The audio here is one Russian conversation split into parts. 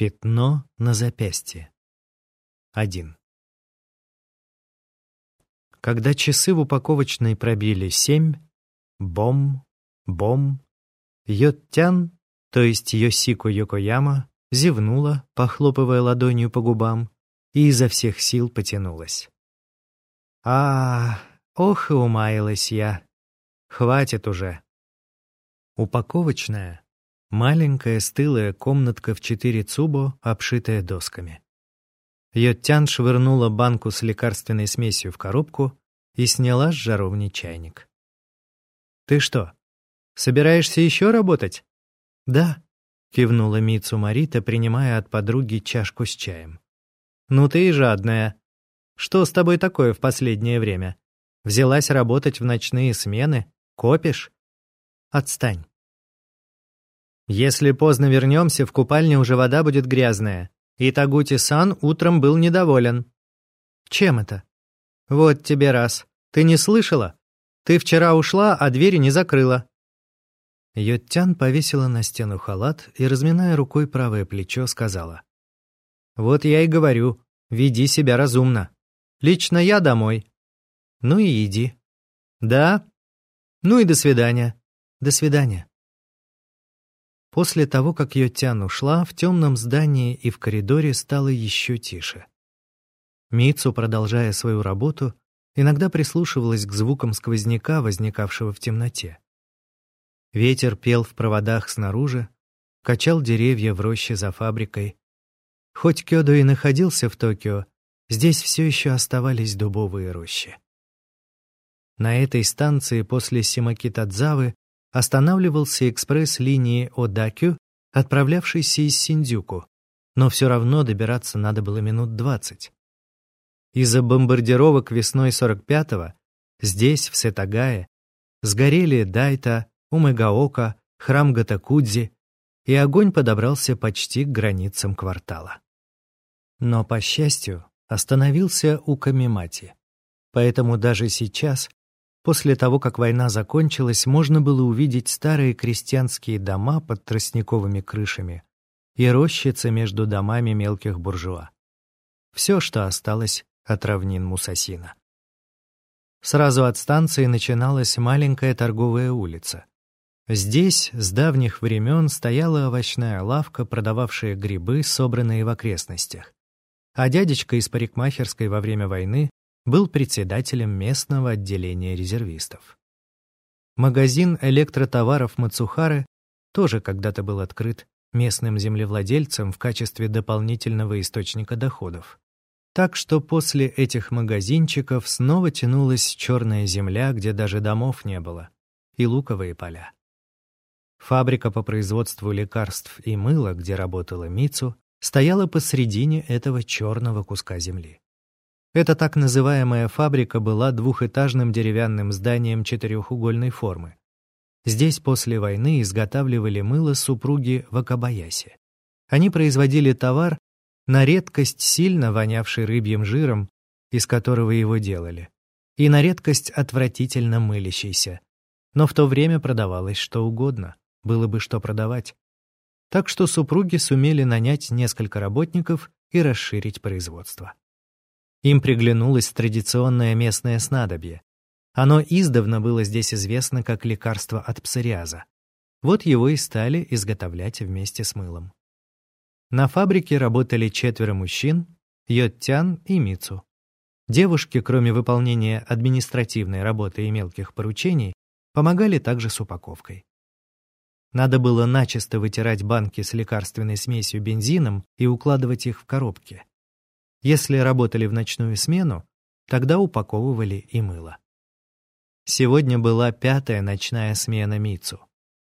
Пятно на запястье. 1. Когда часы в упаковочной пробили семь, бом, бом, Йоттян, то есть Йосико Йокояма, зевнула, похлопывая ладонью по губам, и изо всех сил потянулась. А, ох и умаялась я. Хватит уже. Упаковочная, маленькая стылая комнатка в четыре цубо, обшитая досками. Йоттян швырнула банку с лекарственной смесью в коробку и сняла с жаровни чайник. «Ты что, собираешься еще работать?» «Да», — кивнула Мицу Марита, принимая от подруги чашку с чаем. «Ну ты и жадная. Что с тобой такое в последнее время? Взялась работать в ночные смены? Копишь? Отстань». «Если поздно вернемся, в купальне уже вода будет грязная. И Тагути-сан утром был недоволен. Чем это? Вот тебе раз. Ты не слышала? Ты вчера ушла, а двери не закрыла. Йоттян повесила на стену халат и, разминая рукой правое плечо, сказала. «Вот я и говорю, веди себя разумно. Лично я домой». «Ну и иди». «Да? Ну и до свидания». «До свидания». После того, как Йотян ушла, в темном здании и в коридоре стало еще тише. Мицу, продолжая свою работу, иногда прислушивалась к звукам сквозняка, возникавшего в темноте. Ветер пел в проводах снаружи, качал деревья в роще за фабрикой. Хоть Кёдо и находился в Токио, здесь все еще оставались дубовые рощи. На этой станции после Симакитадзавы останавливался экспресс линии Одакю, отправлявшийся из Синдзюку, но все равно добираться надо было минут двадцать. Из-за бомбардировок весной 45-го здесь, в Сетагае, сгорели Дайта, Умегаока, храм Гатакудзи, и огонь подобрался почти к границам квартала. Но, по счастью, остановился у Камимати. Поэтому даже сейчас После того, как война закончилась, можно было увидеть старые крестьянские дома под тростниковыми крышами и рощицы между домами мелких буржуа. Все, что осталось от равнин Мусасина. Сразу от станции начиналась маленькая торговая улица. Здесь с давних времен стояла овощная лавка, продававшая грибы, собранные в окрестностях. А дядечка из парикмахерской во время войны был председателем местного отделения резервистов. Магазин электротоваров Мацухары тоже когда-то был открыт местным землевладельцам в качестве дополнительного источника доходов. Так что после этих магазинчиков снова тянулась черная земля, где даже домов не было, и луковые поля. Фабрика по производству лекарств и мыла, где работала Мицу, стояла посредине этого черного куска земли. Эта так называемая фабрика была двухэтажным деревянным зданием четырехугольной формы. Здесь после войны изготавливали мыло супруги Вакабаяси. Они производили товар, на редкость сильно вонявший рыбьим жиром, из которого его делали, и на редкость отвратительно мылящийся. Но в то время продавалось что угодно, было бы что продавать. Так что супруги сумели нанять несколько работников и расширить производство. Им приглянулось традиционное местное снадобье. Оно издавна было здесь известно как лекарство от псориаза. Вот его и стали изготовлять вместе с мылом. На фабрике работали четверо мужчин, Йоттян и Мицу. Девушки, кроме выполнения административной работы и мелких поручений, помогали также с упаковкой. Надо было начисто вытирать банки с лекарственной смесью бензином и укладывать их в коробки. Если работали в ночную смену, тогда упаковывали и мыло. Сегодня была пятая ночная смена Мицу.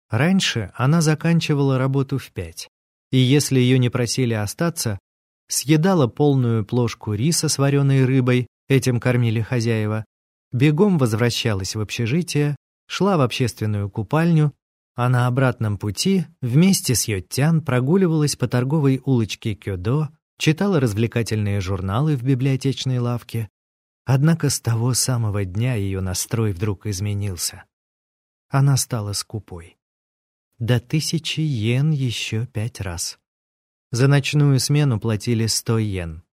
Раньше она заканчивала работу в пять, и если ее не просили остаться, съедала полную плошку риса с вареной рыбой, этим кормили хозяева, бегом возвращалась в общежитие, шла в общественную купальню, а на обратном пути вместе с Йоттян прогуливалась по торговой улочке Кёдо, читала развлекательные журналы в библиотечной лавке. Однако с того самого дня ее настрой вдруг изменился. Она стала скупой. До тысячи йен еще пять раз. За ночную смену платили 100 йен.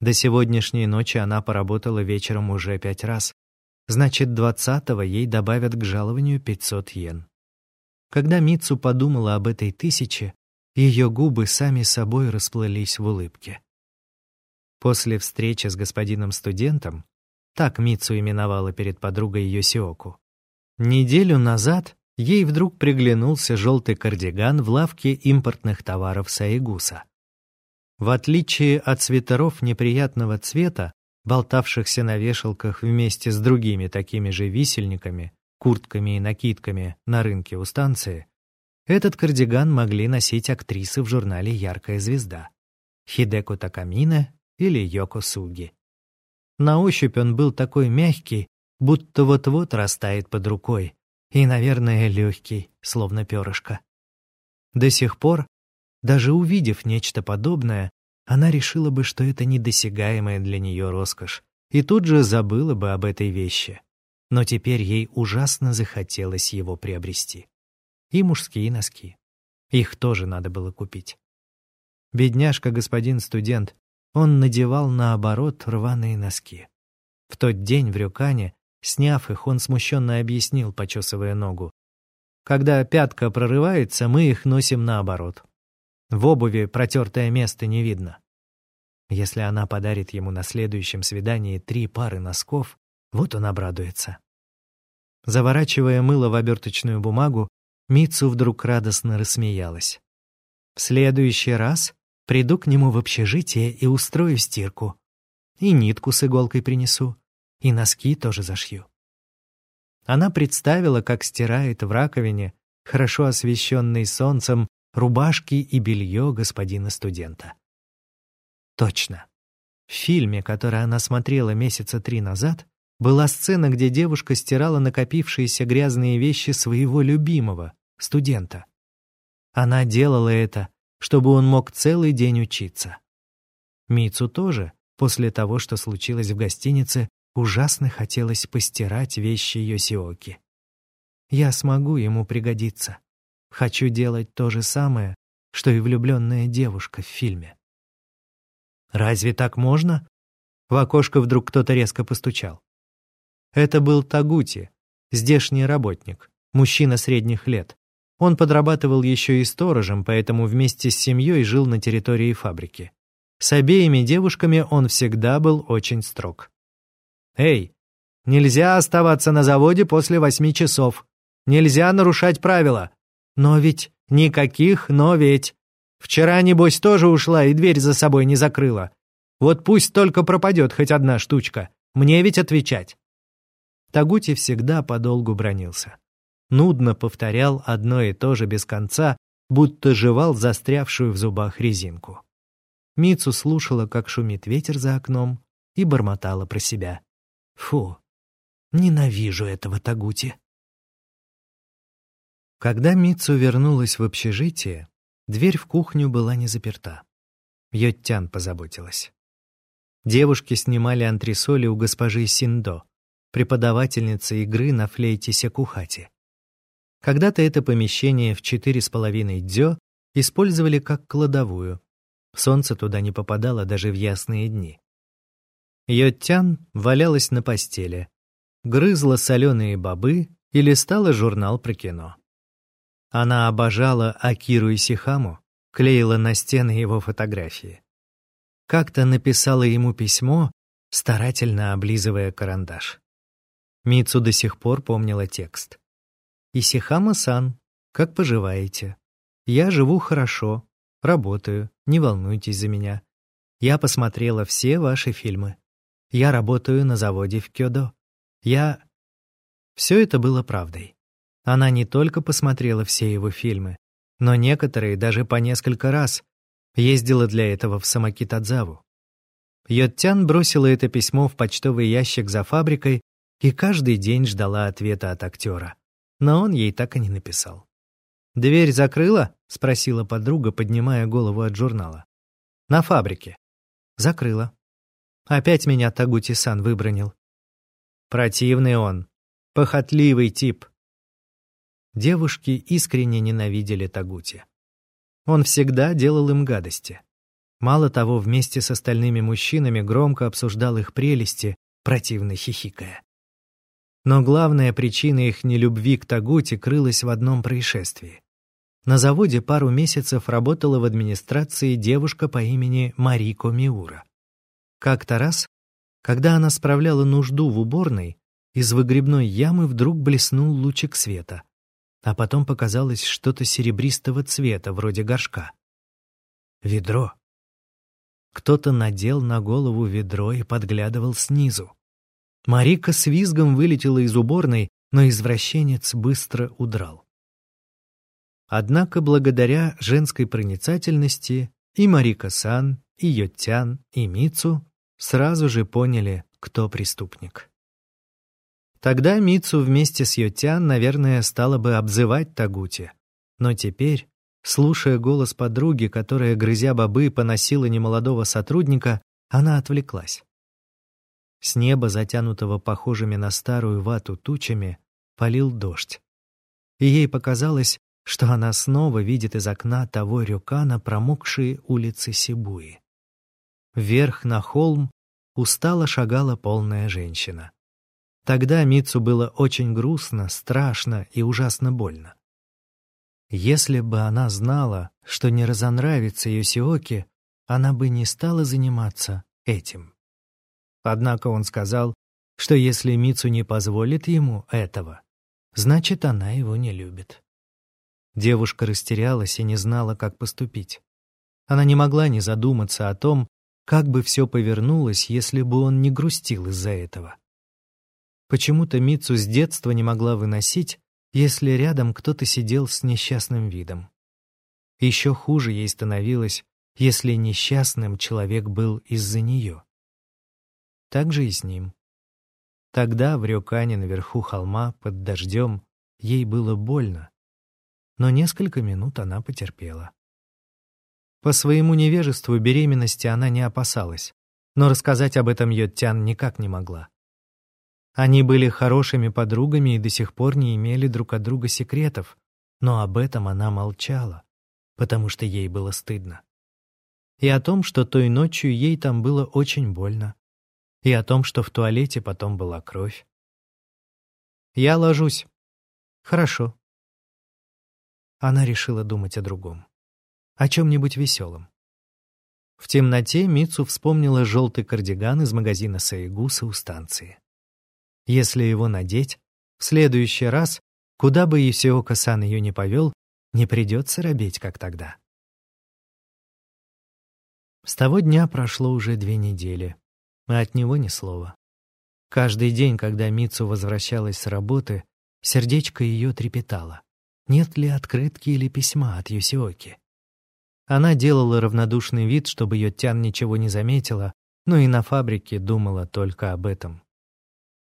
До сегодняшней ночи она поработала вечером уже пять раз. Значит, двадцатого ей добавят к жалованию 500 йен. Когда Мицу подумала об этой тысяче, ее губы сами собой расплылись в улыбке. После встречи с господином студентом, так Мицу именовала перед подругой Йосиоку, неделю назад ей вдруг приглянулся желтый кардиган в лавке импортных товаров Саигуса. В отличие от свитеров неприятного цвета, болтавшихся на вешалках вместе с другими такими же висельниками, куртками и накидками на рынке у станции, этот кардиган могли носить актрисы в журнале «Яркая звезда» Хидеко Такамина или Йоко Суги. На ощупь он был такой мягкий, будто вот-вот растает под рукой, и, наверное, легкий, словно перышко. До сих пор даже увидев нечто подобное, она решила бы, что это недосягаемая для нее роскошь, и тут же забыла бы об этой вещи. Но теперь ей ужасно захотелось его приобрести. И мужские носки. Их тоже надо было купить. Бедняжка господин студент, он надевал наоборот рваные носки. В тот день в Рюкане, сняв их, он смущенно объяснил, почесывая ногу. Когда пятка прорывается, мы их носим наоборот. В обуви протертое место не видно. Если она подарит ему на следующем свидании три пары носков, вот он обрадуется. Заворачивая мыло в оберточную бумагу, Мицу вдруг радостно рассмеялась. «В следующий раз приду к нему в общежитие и устрою стирку. И нитку с иголкой принесу, и носки тоже зашью». Она представила, как стирает в раковине, хорошо освещенный солнцем, рубашки и белье господина студента. Точно. В фильме, который она смотрела месяца три назад, была сцена, где девушка стирала накопившиеся грязные вещи своего любимого, студента. Она делала это, чтобы он мог целый день учиться. Мицу тоже, после того, что случилось в гостинице, ужасно хотелось постирать вещи Йосиоки. Я смогу ему пригодиться. Хочу делать то же самое, что и влюбленная девушка в фильме. «Разве так можно?» В окошко вдруг кто-то резко постучал. Это был Тагути, здешний работник, мужчина средних лет. Он подрабатывал еще и сторожем, поэтому вместе с семьей жил на территории фабрики. С обеими девушками он всегда был очень строг. «Эй, нельзя оставаться на заводе после восьми часов. Нельзя нарушать правила. Но ведь никаких «но ведь». Вчера, небось, тоже ушла и дверь за собой не закрыла. Вот пусть только пропадет хоть одна штучка. Мне ведь отвечать. Тагути всегда подолгу бронился. Нудно повторял одно и то же без конца, будто жевал застрявшую в зубах резинку. Мицу слушала, как шумит ветер за окном, и бормотала про себя. «Фу, ненавижу этого Тагути». Когда Мицу вернулась в общежитие, дверь в кухню была не заперта. Йоттян позаботилась. Девушки снимали антресоли у госпожи Синдо, преподавательницы игры на флейте Секухати. Когда-то это помещение в четыре с половиной дзё использовали как кладовую. Солнце туда не попадало даже в ясные дни. Йоттян валялась на постели, грызла соленые бобы и листала журнал про кино. Она обожала Акиру Исихаму, клеила на стены его фотографии. Как-то написала ему письмо, старательно облизывая карандаш. Мицу до сих пор помнила текст. «Исихама-сан, как поживаете? Я живу хорошо, работаю, не волнуйтесь за меня. Я посмотрела все ваши фильмы. Я работаю на заводе в Кёдо. Я...» Все это было правдой. Она не только посмотрела все его фильмы, но некоторые даже по несколько раз ездила для этого в Самакитадзаву. Йоттян бросила это письмо в почтовый ящик за фабрикой и каждый день ждала ответа от актера. Но он ей так и не написал. «Дверь закрыла?» — спросила подруга, поднимая голову от журнала. «На фабрике». «Закрыла». Опять меня Тагути-сан выбронил. Противный он. Похотливый тип. Девушки искренне ненавидели Тагути. Он всегда делал им гадости. Мало того, вместе с остальными мужчинами громко обсуждал их прелести, противно хихикая. Но главная причина их нелюбви к Тагути крылась в одном происшествии. На заводе пару месяцев работала в администрации девушка по имени Марико Миура. Как-то раз, когда она справляла нужду в уборной, из выгребной ямы вдруг блеснул лучик света, а потом показалось что-то серебристого цвета, вроде горшка. Ведро. Кто-то надел на голову ведро и подглядывал снизу. Марика с визгом вылетела из уборной, но извращенец быстро удрал. Однако благодаря женской проницательности и Марика-сан, и Йоттян, и Мицу сразу же поняли, кто преступник. Тогда Мицу вместе с Йотян, наверное, стала бы обзывать Тагути. Но теперь, слушая голос подруги, которая, грызя бобы, поносила немолодого сотрудника, она отвлеклась. С неба, затянутого похожими на старую вату тучами, полил дождь. И ей показалось, что она снова видит из окна того рюкана промокшие улицы Сибуи. Вверх на холм устало шагала полная женщина. Тогда Мицу было очень грустно, страшно и ужасно больно. Если бы она знала, что не разонравится Йосиоки, она бы не стала заниматься этим. Однако он сказал, что если Мицу не позволит ему этого, значит, она его не любит. Девушка растерялась и не знала, как поступить. Она не могла не задуматься о том, как бы все повернулось, если бы он не грустил из-за этого. Почему-то Мицу с детства не могла выносить, если рядом кто-то сидел с несчастным видом. Еще хуже ей становилось, если несчастным человек был из-за нее. Так же и с ним. Тогда в Рёкане наверху холма под дождем ей было больно, но несколько минут она потерпела. По своему невежеству беременности она не опасалась, но рассказать об этом Йоттян никак не могла. Они были хорошими подругами и до сих пор не имели друг от друга секретов, но об этом она молчала, потому что ей было стыдно. И о том, что той ночью ей там было очень больно, и о том, что в туалете потом была кровь. «Я ложусь». «Хорошо». Она решила думать о другом о чем-нибудь веселом. В темноте Мицу вспомнила желтый кардиган из магазина Саигуса у станции. Если его надеть, в следующий раз, куда бы Исиока-сан ее не повел, не придется робеть, как тогда. С того дня прошло уже две недели, а от него ни слова. Каждый день, когда Мицу возвращалась с работы, сердечко ее трепетало. Нет ли открытки или письма от Юсиоки? Она делала равнодушный вид, чтобы ее Тян ничего не заметила, но и на фабрике думала только об этом.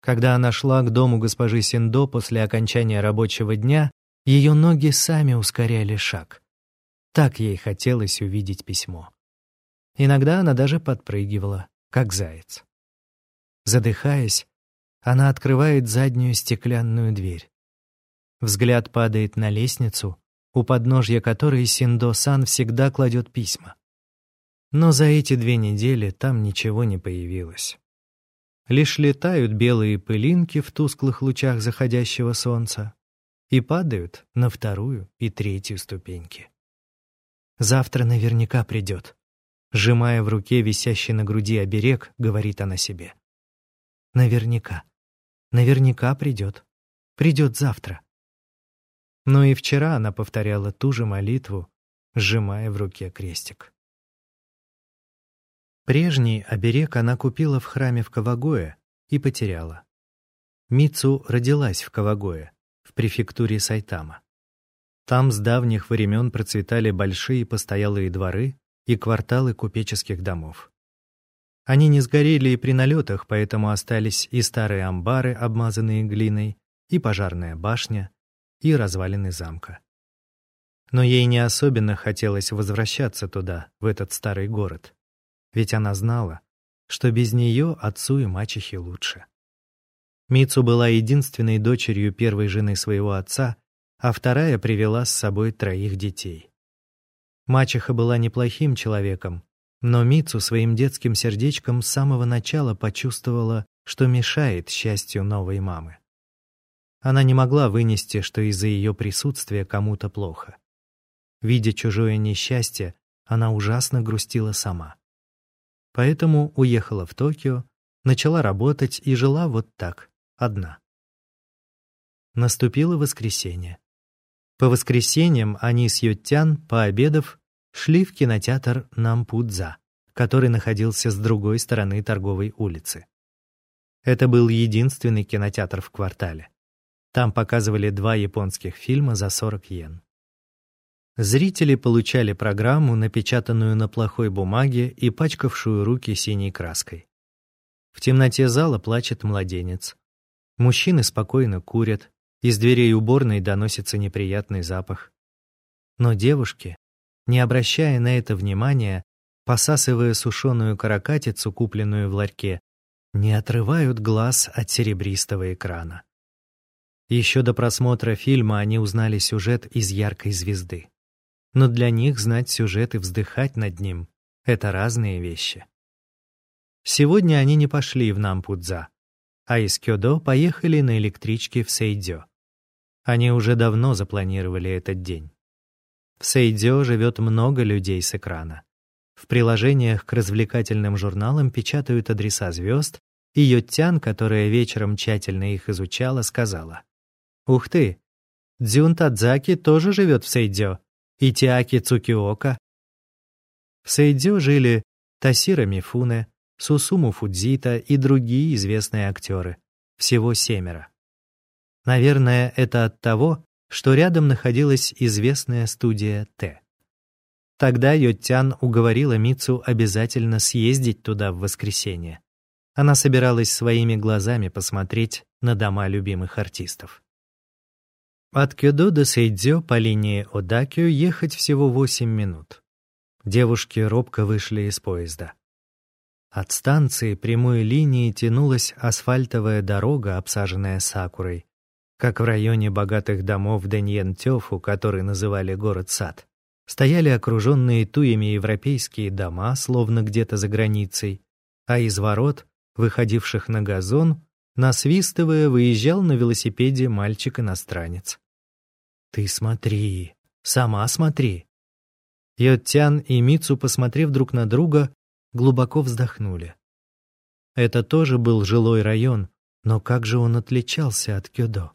Когда она шла к дому госпожи Синдо после окончания рабочего дня, ее ноги сами ускоряли шаг. Так ей хотелось увидеть письмо. Иногда она даже подпрыгивала, как заяц. Задыхаясь, она открывает заднюю стеклянную дверь. Взгляд падает на лестницу, у подножья которой Синдо-сан всегда кладет письма. Но за эти две недели там ничего не появилось. Лишь летают белые пылинки в тусклых лучах заходящего солнца и падают на вторую и третью ступеньки. «Завтра наверняка придет», — сжимая в руке висящий на груди оберег, говорит она себе. «Наверняка. Наверняка придет. Придет завтра». Но и вчера она повторяла ту же молитву, сжимая в руке крестик. Прежний оберег она купила в храме в Кавагое и потеряла. Мицу родилась в Кавагое, в префектуре Сайтама. Там с давних времен процветали большие постоялые дворы и кварталы купеческих домов. Они не сгорели и при налетах, поэтому остались и старые амбары, обмазанные глиной, и пожарная башня, и развалины замка. Но ей не особенно хотелось возвращаться туда, в этот старый город. Ведь она знала, что без нее отцу и мачехе лучше. Мицу была единственной дочерью первой жены своего отца, а вторая привела с собой троих детей. Мачеха была неплохим человеком, но Мицу своим детским сердечком с самого начала почувствовала, что мешает счастью новой мамы. Она не могла вынести, что из-за ее присутствия кому-то плохо. Видя чужое несчастье, она ужасно грустила сама. Поэтому уехала в Токио, начала работать и жила вот так, одна. Наступило воскресенье. По воскресеньям они с Ютян, пообедав, шли в кинотеатр Нампудза, который находился с другой стороны торговой улицы. Это был единственный кинотеатр в квартале. Там показывали два японских фильма за 40 йен. Зрители получали программу, напечатанную на плохой бумаге и пачкавшую руки синей краской. В темноте зала плачет младенец. Мужчины спокойно курят, из дверей уборной доносится неприятный запах. Но девушки, не обращая на это внимания, посасывая сушеную каракатицу, купленную в ларьке, не отрывают глаз от серебристого экрана. Еще до просмотра фильма они узнали сюжет из «Яркой звезды». Но для них знать сюжет и вздыхать над ним — это разные вещи. Сегодня они не пошли в Нампудза, а из Кёдо поехали на электричке в Сейдзё. Они уже давно запланировали этот день. В Сейдзё живет много людей с экрана. В приложениях к развлекательным журналам печатают адреса звезд, и Йоттян, которая вечером тщательно их изучала, сказала. Ух ты! Дзюн Тадзаки тоже живет в Сейдзё, и Тиаки Цукиока. В Сейдзё жили Тасира Мифуне, Сусуму Фудзита и другие известные актеры. Всего семеро. Наверное, это от того, что рядом находилась известная студия Т. Тогда Йоттян уговорила Мицу обязательно съездить туда в воскресенье. Она собиралась своими глазами посмотреть на дома любимых артистов. От Кёдо до Сейдзё по линии Одакю ехать всего 8 минут. Девушки робко вышли из поезда. От станции прямой линии тянулась асфальтовая дорога, обсаженная сакурой, как в районе богатых домов Деньен-Тёфу, который называли город-сад. Стояли окруженные туями европейские дома, словно где-то за границей, а из ворот, выходивших на газон, насвистывая, выезжал на велосипеде мальчик-иностранец. «Ты смотри, сама смотри». Йоттян и Мицу, посмотрев друг на друга, глубоко вздохнули. Это тоже был жилой район, но как же он отличался от Кёдо?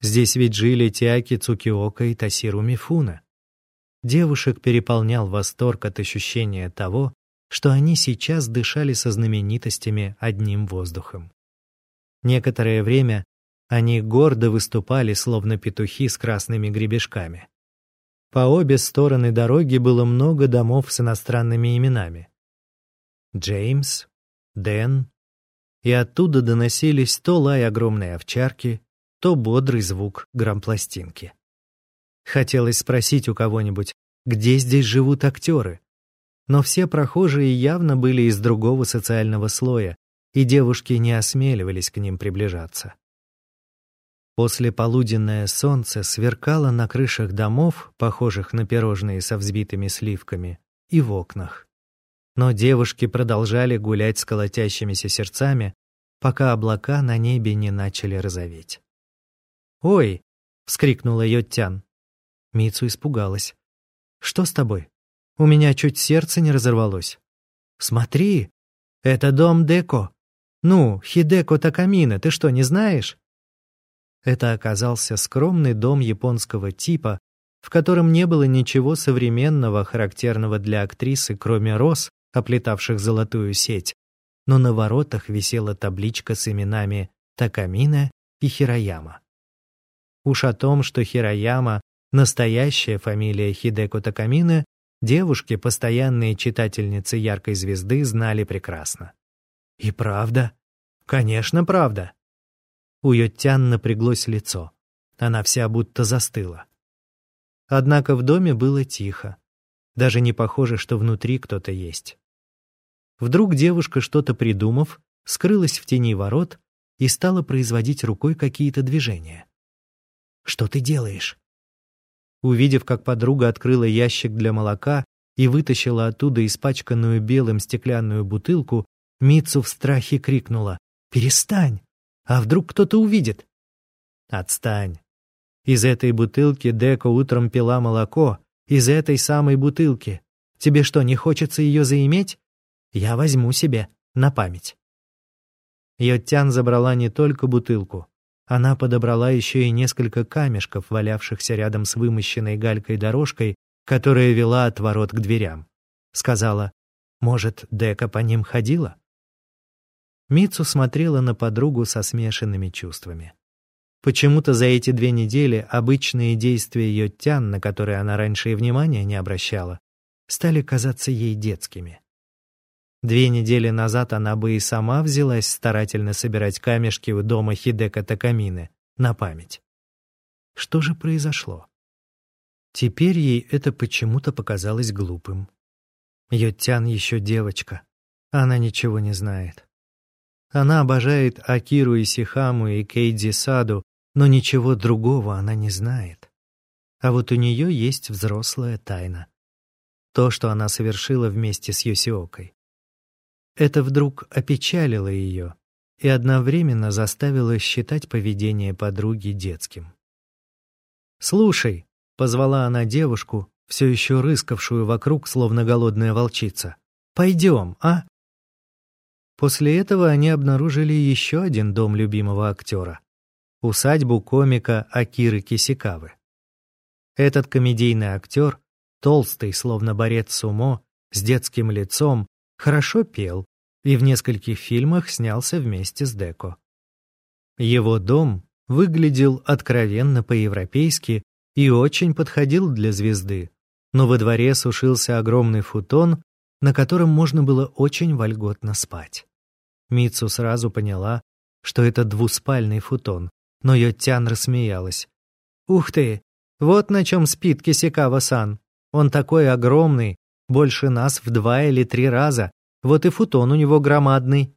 Здесь ведь жили Тиаки Цукиока и Тасиру Мифуна. Девушек переполнял восторг от ощущения того, что они сейчас дышали со знаменитостями одним воздухом. Некоторое время они гордо выступали, словно петухи с красными гребешками. По обе стороны дороги было много домов с иностранными именами. Джеймс, Дэн, и оттуда доносились то лай огромной овчарки, то бодрый звук грампластинки. Хотелось спросить у кого-нибудь, где здесь живут актеры. Но все прохожие явно были из другого социального слоя, и девушки не осмеливались к ним приближаться. После полуденное солнце сверкало на крышах домов, похожих на пирожные со взбитыми сливками, и в окнах. Но девушки продолжали гулять с колотящимися сердцами, пока облака на небе не начали розоветь. «Ой!» — вскрикнула Йоттян. Мицу испугалась. «Что с тобой? У меня чуть сердце не разорвалось. Смотри, это дом Деко. Ну, Хидеко Такамина, ты что, не знаешь?» Это оказался скромный дом японского типа, в котором не было ничего современного, характерного для актрисы, кроме роз, оплетавших золотую сеть, но на воротах висела табличка с именами Такамина и Хирояма. Уж о том, что Хирояма — настоящая фамилия Хидеко Такамина, девушки, постоянные читательницы «Яркой звезды», знали прекрасно. И правда? Конечно, правда. У Йоттян напряглось лицо. Она вся будто застыла. Однако в доме было тихо. Даже не похоже, что внутри кто-то есть. Вдруг девушка, что-то придумав, скрылась в тени ворот и стала производить рукой какие-то движения. «Что ты делаешь?» Увидев, как подруга открыла ящик для молока и вытащила оттуда испачканную белым стеклянную бутылку, Мицу в страхе крикнула «Перестань! А вдруг кто-то увидит?» «Отстань!» Из этой бутылки Деко утром пила молоко, из этой самой бутылки. Тебе что, не хочется ее заиметь? Я возьму себе на память. Йоттян забрала не только бутылку. Она подобрала еще и несколько камешков, валявшихся рядом с вымощенной галькой дорожкой, которая вела от ворот к дверям. Сказала, может, Дека по ним ходила? Мицу смотрела на подругу со смешанными чувствами. Почему-то за эти две недели обычные действия Йоттян, на которые она раньше и внимания не обращала, стали казаться ей детскими. Две недели назад она бы и сама взялась старательно собирать камешки у дома Хидека Такамины на память. Что же произошло? Теперь ей это почему-то показалось глупым. Йоттян еще девочка. Она ничего не знает. Она обожает Акиру Исихаму и Кейдзи Саду, но ничего другого она не знает. А вот у нее есть взрослая тайна. То, что она совершила вместе с Йосиокой. Это вдруг опечалило ее и одновременно заставило считать поведение подруги детским. «Слушай», — позвала она девушку, все еще рыскавшую вокруг, словно голодная волчица, — «пойдем, а?» После этого они обнаружили еще один дом любимого актера — усадьбу комика Акиры Кисикавы. Этот комедийный актер, толстый, словно борец сумо, с детским лицом, хорошо пел и в нескольких фильмах снялся вместе с Деко. Его дом выглядел откровенно по-европейски и очень подходил для звезды, но во дворе сушился огромный футон, на котором можно было очень вольготно спать. Мицу сразу поняла, что это двуспальный футон, но Йоттян рассмеялась. «Ух ты! Вот на чем спит Кисикава-сан. Он такой огромный, больше нас в два или три раза. Вот и футон у него громадный.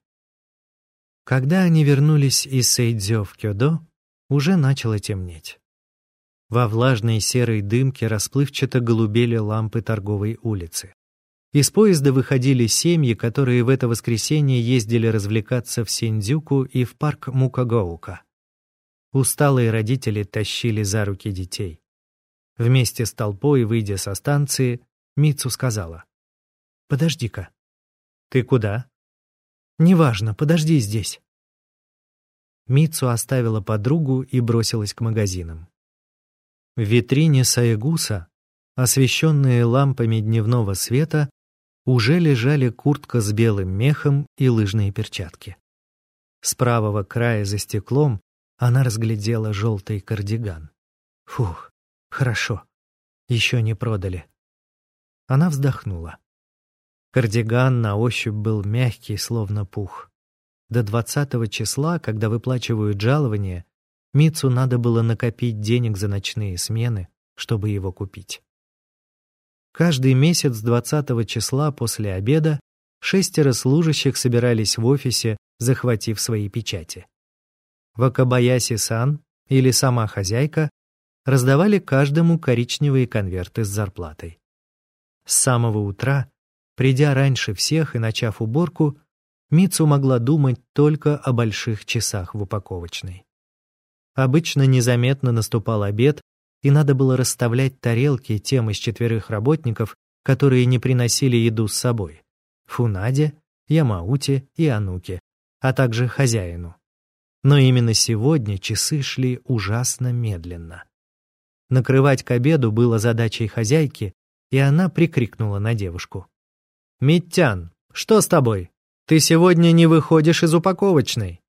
Когда они вернулись из Сейдзё в Кёдо, уже начало темнеть. Во влажной серой дымке расплывчато голубели лампы торговой улицы. Из поезда выходили семьи, которые в это воскресенье ездили развлекаться в Синдзюку и в парк Мукагоука. Усталые родители тащили за руки детей. Вместе с толпой, выйдя со станции, Мицу сказала. «Подожди-ка». «Ты куда?» «Неважно, подожди здесь». Мицу оставила подругу и бросилась к магазинам. В витрине Саегуса, освещенные лампами дневного света, уже лежали куртка с белым мехом и лыжные перчатки. С правого края за стеклом она разглядела желтый кардиган. Фух, хорошо. Еще не продали. Она вздохнула. Кардиган на ощупь был мягкий, словно пух. До двадцатого числа, когда выплачивают жалование, Мицу надо было накопить денег за ночные смены, чтобы его купить. Каждый месяц двадцатого числа после обеда шестеро служащих собирались в офисе, захватив свои печати. Вакабаяси-сан или сама хозяйка раздавали каждому коричневые конверты с зарплатой. С самого утра, придя раньше всех и начав уборку, Мицу могла думать только о больших часах в упаковочной. Обычно незаметно наступал обед, и надо было расставлять тарелки тем из четверых работников, которые не приносили еду с собой. Фунаде, Ямауте и Ануке, а также хозяину. Но именно сегодня часы шли ужасно медленно. Накрывать к обеду было задачей хозяйки, и она прикрикнула на девушку. «Миттян, что с тобой? Ты сегодня не выходишь из упаковочной».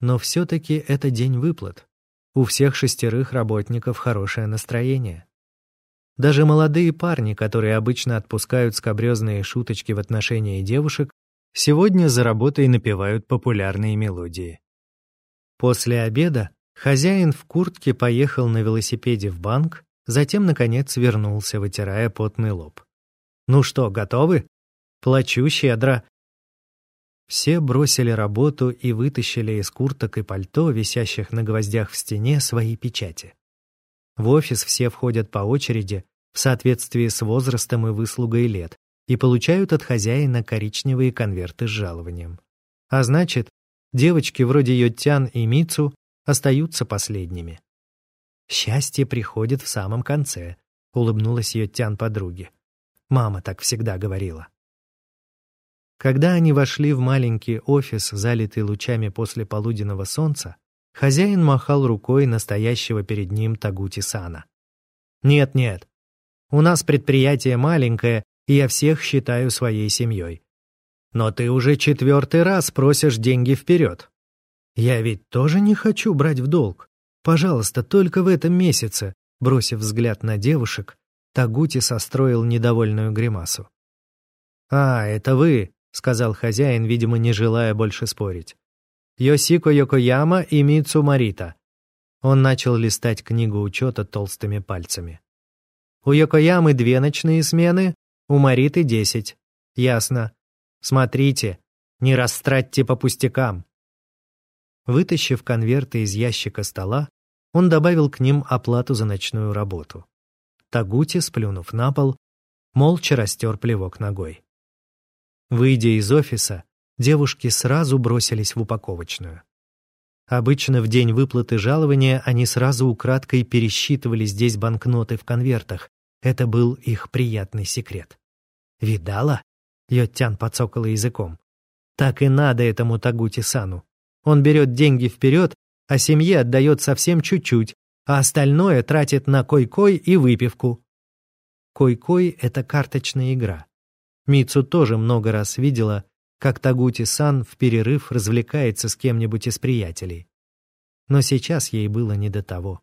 Но все-таки это день выплат. У всех шестерых работников хорошее настроение. Даже молодые парни, которые обычно отпускают скобрезные шуточки в отношении девушек, сегодня за работой напевают популярные мелодии. После обеда хозяин в куртке поехал на велосипеде в банк, Затем, наконец, вернулся, вытирая потный лоб. «Ну что, готовы? Плачу щедро». Все бросили работу и вытащили из курток и пальто, висящих на гвоздях в стене, свои печати. В офис все входят по очереди в соответствии с возрастом и выслугой лет и получают от хозяина коричневые конверты с жалованием. А значит, девочки вроде Йоттян и Мицу остаются последними. «Счастье приходит в самом конце», — улыбнулась Йоттян подруге. Мама так всегда говорила. Когда они вошли в маленький офис, залитый лучами после полуденного солнца, хозяин махал рукой настоящего перед ним Тагути-сана. «Нет-нет, у нас предприятие маленькое, и я всех считаю своей семьей. Но ты уже четвертый раз просишь деньги вперед. Я ведь тоже не хочу брать в долг. Пожалуйста, только в этом месяце, бросив взгляд на девушек, Тагути состроил недовольную гримасу. «А, это вы», — сказал хозяин, видимо, не желая больше спорить. «Йосико Йокояма и Мицу Марита». Он начал листать книгу учета толстыми пальцами. «У Йокоямы две ночные смены, у Мариты десять. Ясно. Смотрите, не растратьте по пустякам». Вытащив конверты из ящика стола, он добавил к ним оплату за ночную работу. Тагути, сплюнув на пол, молча растер плевок ногой. Выйдя из офиса, девушки сразу бросились в упаковочную. Обычно в день выплаты жалования они сразу украдкой пересчитывали здесь банкноты в конвертах. Это был их приятный секрет. «Видала?» — Йоттян подсокала языком. «Так и надо этому Тагути-сану. Он берет деньги вперед, а семье отдает совсем чуть-чуть, а остальное тратит на кой-кой и выпивку. Кой-кой — это карточная игра. Мицу тоже много раз видела, как Тагути-сан в перерыв развлекается с кем-нибудь из приятелей. Но сейчас ей было не до того.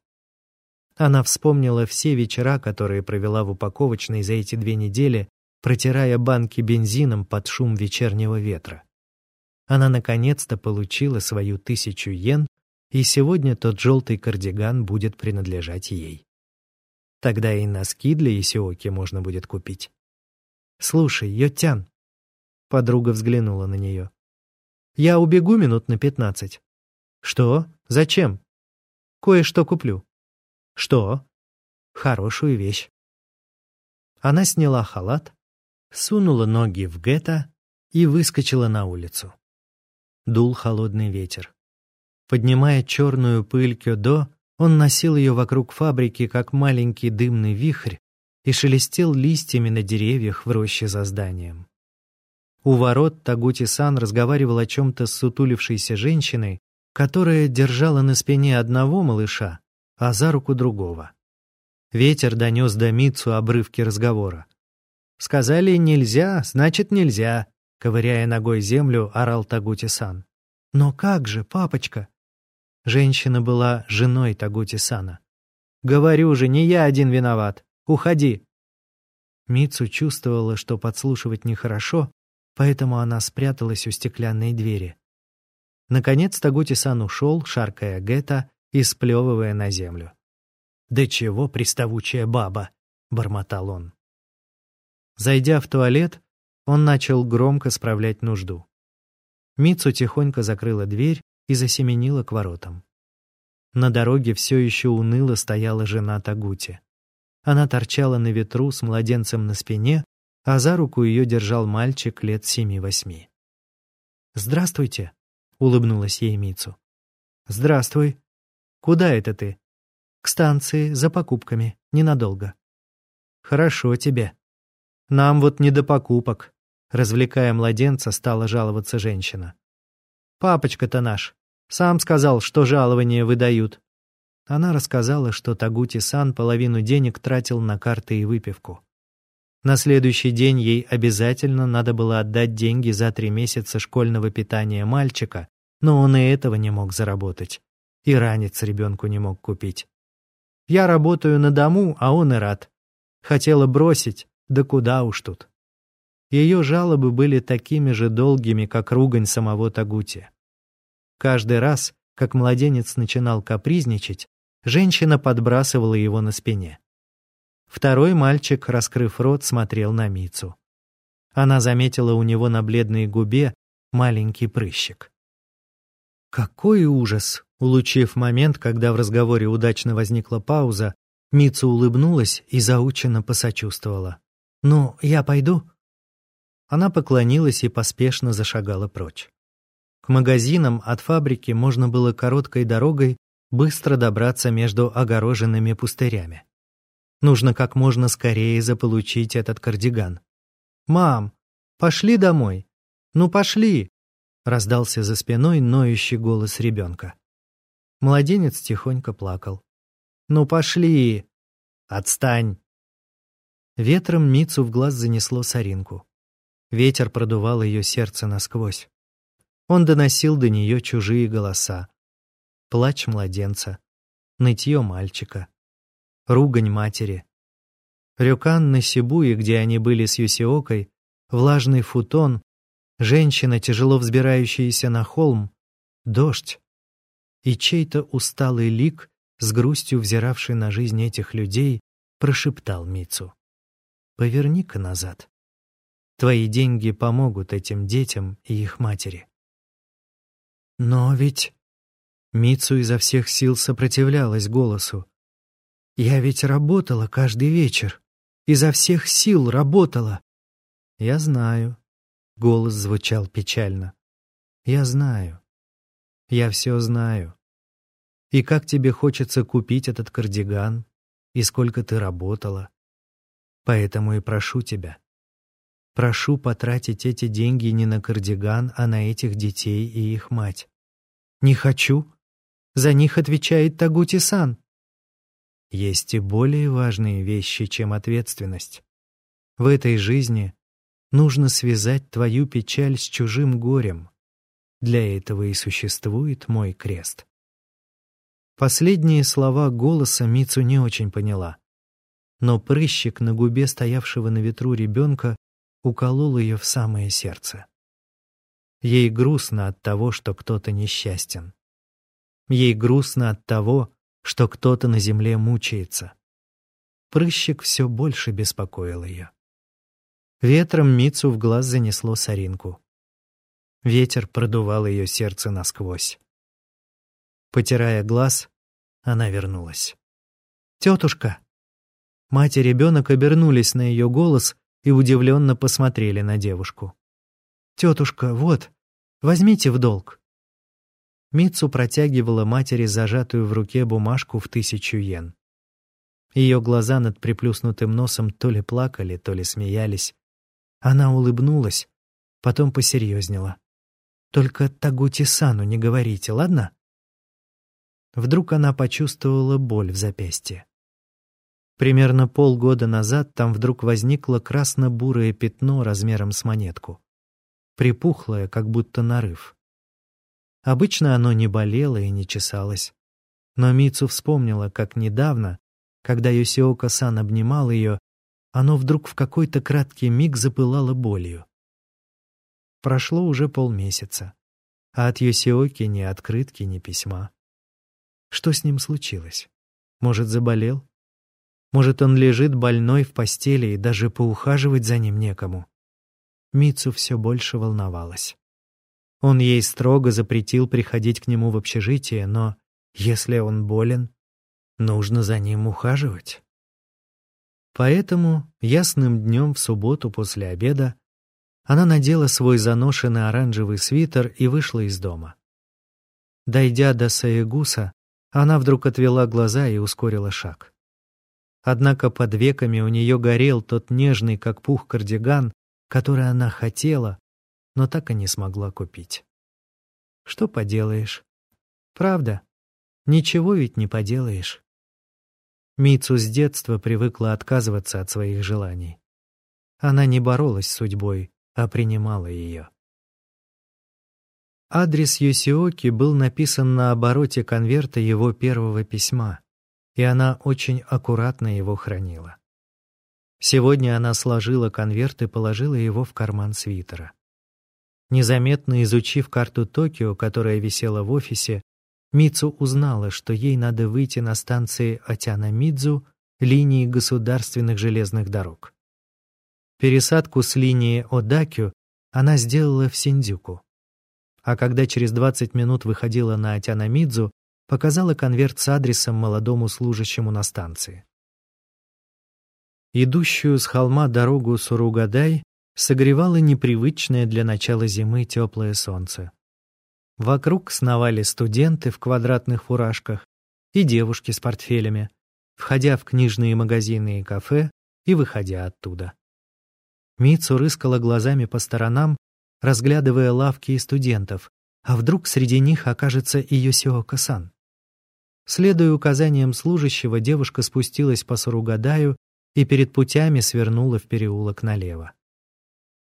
Она вспомнила все вечера, которые провела в упаковочной за эти две недели, протирая банки бензином под шум вечернего ветра. Она наконец-то получила свою тысячу йен и сегодня тот желтый кардиган будет принадлежать ей. Тогда и носки для Исиоки можно будет купить. «Слушай, Йотян», — подруга взглянула на нее, — «я убегу минут на пятнадцать». «Что? Зачем?» «Кое-что куплю». «Что?» «Хорошую вещь». Она сняла халат, сунула ноги в гетто и выскочила на улицу. Дул холодный ветер. Поднимая черную пыль кёдо, он носил ее вокруг фабрики, как маленький дымный вихрь, и шелестел листьями на деревьях в роще за зданием. У ворот Тагути-сан разговаривал о чем-то с сутулившейся женщиной, которая держала на спине одного малыша, а за руку другого. Ветер донес до Мицу обрывки разговора. «Сказали нельзя, значит нельзя», — ковыряя ногой землю, орал Тагути-сан. «Но как же, папочка?» Женщина была женой Тагути-сана. «Говорю же, не я один виноват. Уходи!» Мицу чувствовала, что подслушивать нехорошо, поэтому она спряталась у стеклянной двери. Наконец Тагути-сан ушел, шаркая гетто и сплевывая на землю. «Да чего приставучая баба!» — бормотал он. Зайдя в туалет, он начал громко справлять нужду. Мицу тихонько закрыла дверь и засеменила к воротам. На дороге все еще уныло стояла жена Тагути. Она торчала на ветру с младенцем на спине, а за руку ее держал мальчик лет семи-восьми. «Здравствуйте», — улыбнулась ей Мицу. «Здравствуй. Куда это ты?» «К станции, за покупками, ненадолго». «Хорошо тебе. Нам вот не до покупок», — развлекая младенца, стала жаловаться женщина. Папочка-то наш. Сам сказал, что жалование выдают». Она рассказала, что Тагути-сан половину денег тратил на карты и выпивку. На следующий день ей обязательно надо было отдать деньги за три месяца школьного питания мальчика, но он и этого не мог заработать. И ранец ребенку не мог купить. «Я работаю на дому, а он и рад. Хотела бросить, да куда уж тут». Ее жалобы были такими же долгими, как ругань самого Тагути. Каждый раз, как младенец начинал капризничать, женщина подбрасывала его на спине. Второй мальчик, раскрыв рот, смотрел на Мицу. Она заметила у него на бледной губе маленький прыщик. Какой ужас! Улучив момент, когда в разговоре удачно возникла пауза, Мицу улыбнулась и заученно посочувствовала. «Ну, я пойду?» Она поклонилась и поспешно зашагала прочь. К магазинам от фабрики можно было короткой дорогой быстро добраться между огороженными пустырями. Нужно как можно скорее заполучить этот кардиган. «Мам, пошли домой! Ну пошли!» раздался за спиной ноющий голос ребенка. Младенец тихонько плакал. «Ну пошли!» «Отстань!» Ветром Мицу в глаз занесло соринку. Ветер продувал ее сердце насквозь. Он доносил до нее чужие голоса. Плач младенца, нытье мальчика, ругань матери. Рюкан на Сибуе, где они были с Юсиокой, влажный футон, женщина, тяжело взбирающаяся на холм, дождь и чей-то усталый лик, с грустью взиравший на жизнь этих людей, прошептал Мицу. «Поверни-ка назад. Твои деньги помогут этим детям и их матери». «Но ведь...» Мицу изо всех сил сопротивлялась голосу. «Я ведь работала каждый вечер. Изо всех сил работала». «Я знаю», — голос звучал печально. «Я знаю. Я все знаю. И как тебе хочется купить этот кардиган, и сколько ты работала. Поэтому и прошу тебя. Прошу потратить эти деньги не на кардиган, а на этих детей и их мать. Не хочу, за них отвечает Тагути-сан. Есть и более важные вещи, чем ответственность. В этой жизни нужно связать твою печаль с чужим горем. Для этого и существует мой крест. Последние слова голоса Мицу не очень поняла. Но прыщик на губе стоявшего на ветру ребенка уколол ее в самое сердце. Ей грустно от того, что кто-то несчастен. Ей грустно от того, что кто-то на земле мучается. Прыщик все больше беспокоил ее. Ветром Мицу в глаз занесло соринку. Ветер продувал ее сердце насквозь. Потирая глаз, она вернулась. «Тетушка!» Мать и ребенок обернулись на ее голос и удивленно посмотрели на девушку. «Тетушка, вот, возьмите в долг». Мицу протягивала матери зажатую в руке бумажку в тысячу йен. Ее глаза над приплюснутым носом то ли плакали, то ли смеялись. Она улыбнулась, потом посерьезнела. «Только Тагути-сану не говорите, ладно?» Вдруг она почувствовала боль в запястье. Примерно полгода назад там вдруг возникло красно-бурое пятно размером с монетку. Припухлое, как будто нарыв. Обычно оно не болело и не чесалось. Но Мицу вспомнила, как недавно, когда Йосиока-сан обнимал ее, оно вдруг в какой-то краткий миг запылало болью. Прошло уже полмесяца, а от Йосиоки ни открытки, ни письма. Что с ним случилось? Может, заболел? Может, он лежит больной в постели и даже поухаживать за ним некому? Мицу все больше волновалась. Он ей строго запретил приходить к нему в общежитие, но если он болен, нужно за ним ухаживать. Поэтому ясным днем в субботу после обеда она надела свой заношенный оранжевый свитер и вышла из дома. Дойдя до Саегуса, она вдруг отвела глаза и ускорила шаг. Однако под веками у нее горел тот нежный, как пух, кардиган, который она хотела, но так и не смогла купить. Что поделаешь? Правда, ничего ведь не поделаешь. Мицу с детства привыкла отказываться от своих желаний. Она не боролась с судьбой, а принимала ее. Адрес Юсиоки был написан на обороте конверта его первого письма, и она очень аккуратно его хранила. Сегодня она сложила конверт и положила его в карман свитера. Незаметно изучив карту Токио, которая висела в офисе, Мицу узнала, что ей надо выйти на станции Атяна-Мидзу линии государственных железных дорог. Пересадку с линии Одакю она сделала в Синдзюку. А когда через 20 минут выходила на Атяна-Мидзу, показала конверт с адресом молодому служащему на станции. Идущую с холма дорогу Суругадай согревало непривычное для начала зимы теплое солнце. Вокруг сновали студенты в квадратных фуражках и девушки с портфелями, входя в книжные магазины и кафе и выходя оттуда. Мицу рыскала глазами по сторонам, разглядывая лавки и студентов, а вдруг среди них окажется Йосиока-сан. Следуя указаниям служащего, девушка спустилась по Суругадаю и перед путями свернула в переулок налево.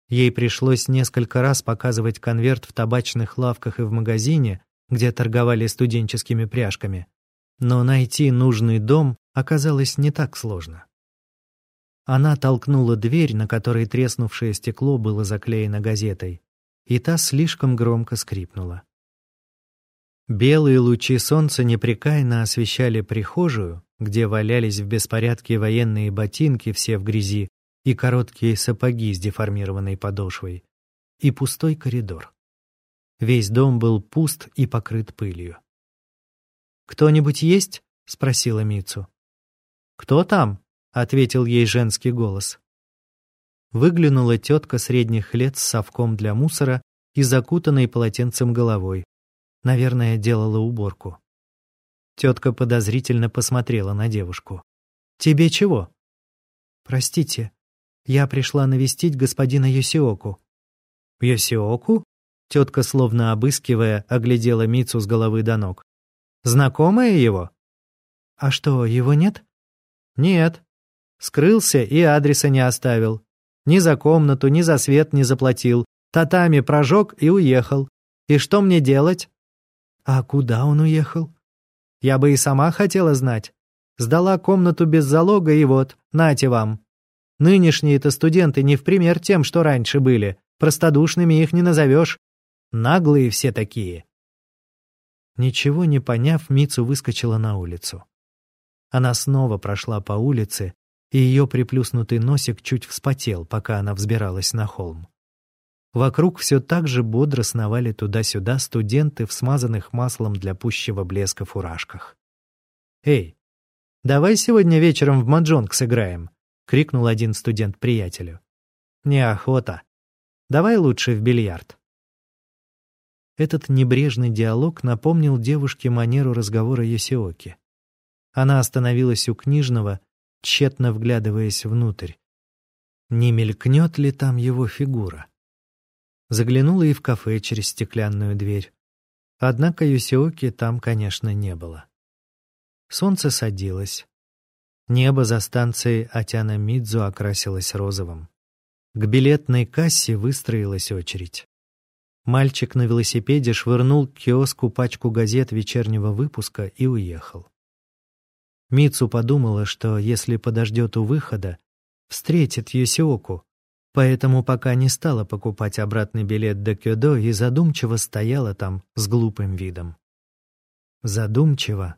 Ей пришлось несколько раз показывать конверт в табачных лавках и в магазине, где торговали студенческими пряжками. Но найти нужный дом оказалось не так сложно. Она толкнула дверь, на которой треснувшее стекло было заклеено газетой, и та слишком громко скрипнула. Белые лучи солнца непрекаянно освещали прихожую, где валялись в беспорядке военные ботинки, все в грязи, и короткие сапоги с деформированной подошвой, и пустой коридор. Весь дом был пуст и покрыт пылью. «Кто-нибудь есть?» — спросила Мицу. «Кто там?» — ответил ей женский голос. Выглянула тетка средних лет с совком для мусора и закутанной полотенцем головой. Наверное, делала уборку. Тетка подозрительно посмотрела на девушку. «Тебе чего?» «Простите, я пришла навестить господина Йосиоку». «Йосиоку?» Тетка, словно обыскивая, оглядела Мицу с головы до ног. «Знакомая его?» «А что, его нет?» «Нет. Скрылся и адреса не оставил. Ни за комнату, ни за свет не заплатил. Татами прожег и уехал. И что мне делать?» «А куда он уехал?» Я бы и сама хотела знать. Сдала комнату без залога и вот, нате вам. Нынешние-то студенты не в пример тем, что раньше были. Простодушными их не назовешь. Наглые все такие. Ничего не поняв, Мицу выскочила на улицу. Она снова прошла по улице, и ее приплюснутый носик чуть вспотел, пока она взбиралась на холм. Вокруг все так же бодро сновали туда-сюда студенты в смазанных маслом для пущего блеска фуражках. «Эй, давай сегодня вечером в маджонг сыграем», — крикнул один студент приятелю. «Неохота. Давай лучше в бильярд». Этот небрежный диалог напомнил девушке манеру разговора Ясиоки. Она остановилась у книжного, тщетно вглядываясь внутрь. Не мелькнет ли там его фигура? Заглянула и в кафе через стеклянную дверь. Однако Юсиоки там, конечно, не было. Солнце садилось. Небо за станцией Атяна Мидзу окрасилось розовым. К билетной кассе выстроилась очередь. Мальчик на велосипеде швырнул к киоску пачку газет вечернего выпуска и уехал. Мицу подумала, что если подождет у выхода, встретит Юсиоку, Поэтому пока не стала покупать обратный билет до Кёдо и задумчиво стояла там с глупым видом. Задумчиво,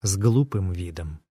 с глупым видом.